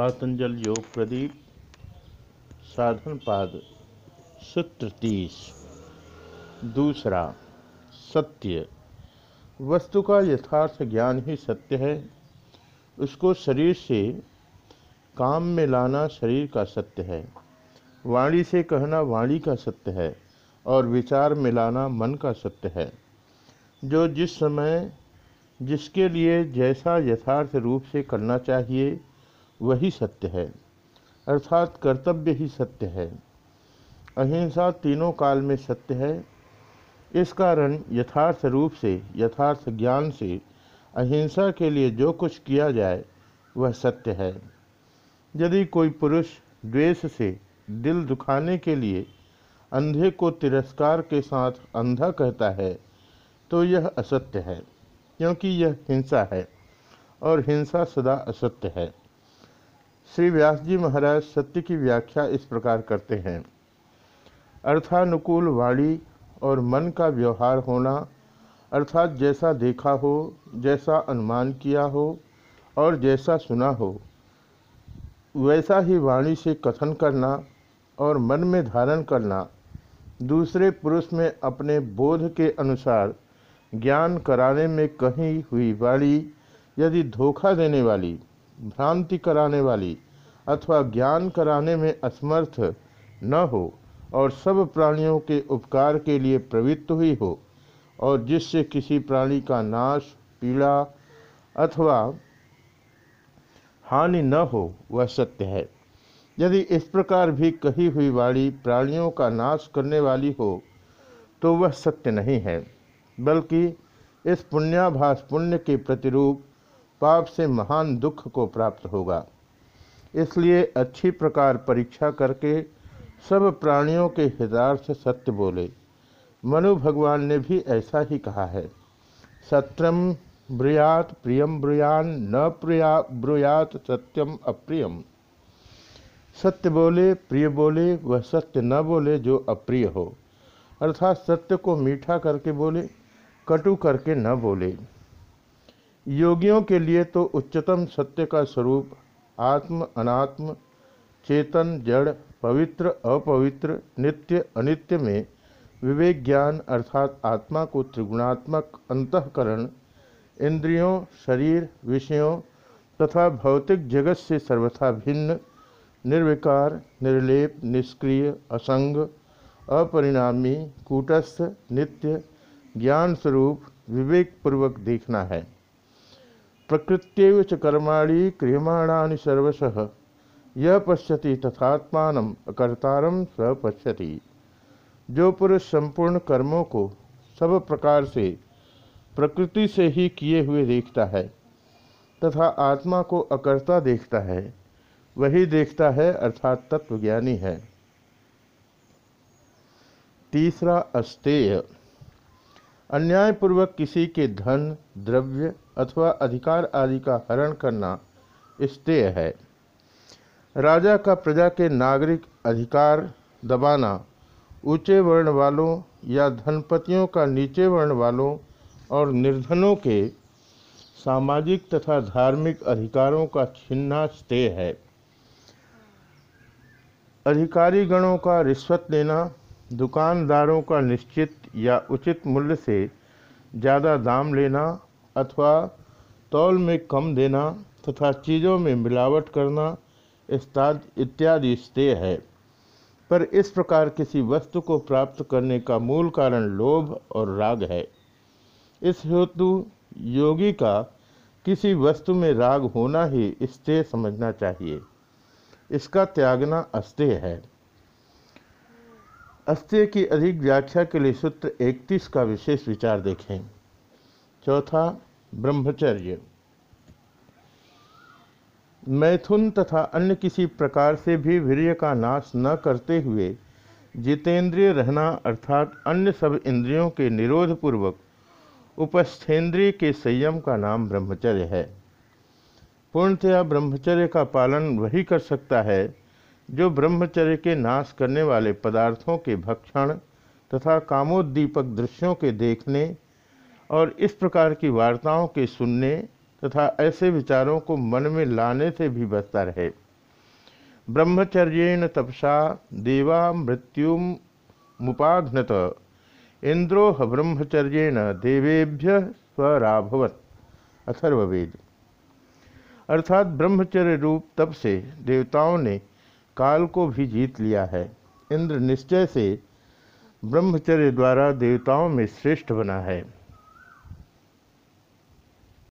पातंजल योग प्रदीप, साधन पाद, सूत्र तीस। दूसरा, सत्य। वस्तु का यथार्थ ज्ञान ही सत्य है। उसको शरीर से, काम में लाना शरीर का सत्य है। वाणी से कहना वाणी का सत्य है और विचार में लाना मन का सत्य है। जो जिस समय, जिसके लिए जैसा यथार्थ रूप से करना चाहिए वही सत्य है, अर्थात कर्तव्य ही सत्य है। अहिंसा तीनों काल में सत्य है। इस कारण यथार्थ रूप से, यथार्थ ज्ञान से अहिंसा के लिए जो कुछ किया जाए, वह सत्य है। यदि कोई पुरुष द्वेष से दिल दुखाने के लिए अंधे को तिरस्कार के साथ अंधा कहता है तो यह असत्य है, क्योंकि यह हिंसा है और हिंसा सदा असत्य है। श्री व्यास जी महाराज सत्य की व्याख्या इस प्रकार करते हैं। अर्थानुकूल वाणी और मन का व्यवहार होना, अर्थात जैसा देखा हो, जैसा अनुमान किया हो और जैसा सुना हो, वैसा ही वाणी से कथन करना और मन में धारण करना, दूसरे पुरुष में अपने बोध के अनुसार ज्ञान कराने में कहीं हुई वाणी यदि धोखा देने वाली, भ्रांति कराने वाली अथवा ज्ञान कराने में असमर्थ न हो और सब प्राणियों के उपकार के लिए प्रवृत्त हुई हो और जिससे किसी प्राणी का नाश, पीड़ा अथवा हानि न हो, वह सत्य है। यदि इस प्रकार भी कही हुई वाणी प्राणियों का नाश करने वाली हो तो वह सत्य नहीं है, बल्कि इस पुण्याभास पुण्य के प्रतिरूप पाप से महान दुख को प्राप्त होगा। इसलिए अच्छी प्रकार परीक्षा करके सब प्राणियों के हितार्थ सत्य बोले। मनु भगवान ने भी ऐसा ही कहा है। सत्यम ब्रुयात, प्रियम ब्रुयान, न प्रिया, ब्रुयात सत्यम अप्रियम। सत्य बोले, प्रिय बोले, वह सत्य न बोले जो अप्रिय हो। अर्थात सत्य को मीठा करके बोले, कटु करके न बोले। योगियों के लिए तो उच्चतम सत्य का स्वरूप आत्म अनात्म, चेतन, जड़, पवित्र, अपवित्र, नित्य, अनित्य में विवेक ज्ञान अर्थात आत्मा को त्रिगुणात्मक अंतकरण, इंद्रियों, शरीर, विषयों तथा भौतिक जगत से सर्वथा भिन्न, निर्विकार, निर्लेप, निष्क्रिय, असंग, अपरिणामी, कूटस्थ, नित्य ज्ञान स्वरूप विवेक पूर्वक देखना है। प्रकृत्यव च कर्माणी क्रियमाणा सर्वश। यह पश्यति तथात्मान अकर्तारम स पश्यति। जो पुरुष संपूर्ण कर्मों को सब प्रकार से प्रकृति से ही किए हुए देखता है तथा आत्मा को अकर्ता देखता है, वही देखता है अर्थात तत्वज्ञानी है। तीसरा अस्तेय। अन्यायपूर्वक किसी के धन, द्रव्य अथवा अधिकार आदि का हरण करना स्तेय है। राजा का प्रजा के नागरिक अधिकार दबाना, ऊँचे वर्ण वालों या धनपतियों का नीचे वर्ण वालों और निर्धनों के सामाजिक तथा धार्मिक अधिकारों का छिन्ना स्तेय है। अधिकारी गणों का रिश्वत लेना दुकानदारों का निश्चित या उचित मूल्य से ज़्यादा दाम लेना अथवा तौल में कम देना तथा चीज़ों में मिलावट करना इत्यादि स्तेय है। पर इस प्रकार किसी वस्तु को प्राप्त करने का मूल कारण लोभ और राग है। इस हेतु योगी का किसी वस्तु में राग होना ही स्तेय समझना चाहिए। इसका त्यागना अस्तेय है। अस्त्य की अधिक व्याख्या के लिए सूत्र 31 का विशेष विचार देखें। चौथा, ब्रह्मचर्य। मैथुन तथा अन्य किसी प्रकार से भी वीर्य का नाश न करते हुए जितेंद्रिय रहना अर्थात अन्य सब इंद्रियों के निरोध पूर्वक उपस्थेंद्रिय के संयम का नाम ब्रह्मचर्य है। पूर्णतया ब्रह्मचर्य का पालन वही कर सकता है जो ब्रह्मचर्य के नाश करने वाले पदार्थों के भक्षण तथा कामोद्दीपक दृश्यों के देखने और इस प्रकार की वार्ताओं के सुनने तथा ऐसे विचारों को मन में लाने से भी बचता रहे ब्रह्मचर्येण तपसा, देवा मृत्यु मुपाघ्नत इंद्रोह ब्रह्मचर्येण देवेभ्य स्वराभवत। अथर्ववेद। अर्थात ब्रह्मचर्य रूप तप से देवताओं ने काल को भी जीत लिया है। इंद्र निश्चय से ब्रह्मचर्य द्वारा देवताओं में श्रेष्ठ बना है।